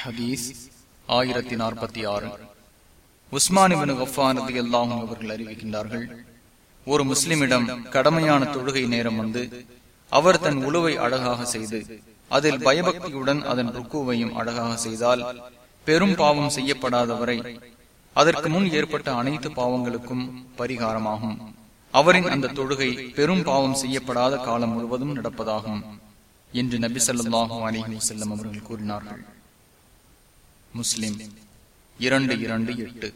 ஹதீஸ் ஆயிரத்தி நாற்பத்தி ஆறு உஸ்மானிபின் கஃபானது எல்லாம் அவர்கள் அறிவிக்கின்றார்கள் ஒரு முஸ்லிமிடம் கடமையான தொழுகை நேரம் வந்து அவர் தன் உழுவை அழகாக செய்து அதில் பயபக்தியுடன் அதன் ருக்குவையும் அழகாக செய்தால் பெரும் பாவம் செய்யப்படாதவரை அதற்கு முன் ஏற்பட்ட அனைத்து பாவங்களுக்கும் பரிகாரமாகும். அவரின் அந்த தொழுகை பெரும் பாவம் செய்யப்படாத காலம் முழுவதும் நடப்பதாகும் என்று நபி சொல்லாஹு அலிஹி செல்லம் அவர்கள் கூறினார்கள். முஸ்லிம். இரண்டு இரண்டு எட்டு.